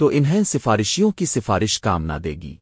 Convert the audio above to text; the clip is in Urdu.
تو انہیں سفارشیوں کی سفارش کام نہ دے گی۔